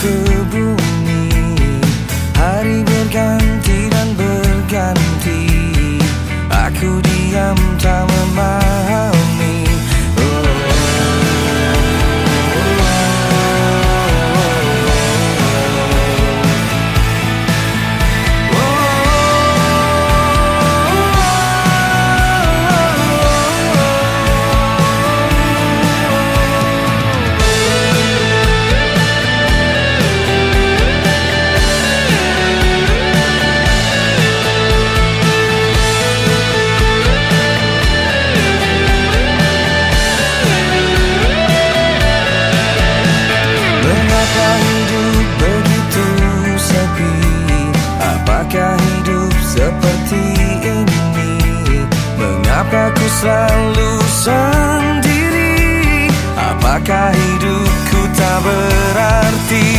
ke bumi. Hari berganti dan berganti. Aku diam tak Mengapa ku selalu sendiri. Apakah hidupku tak berarti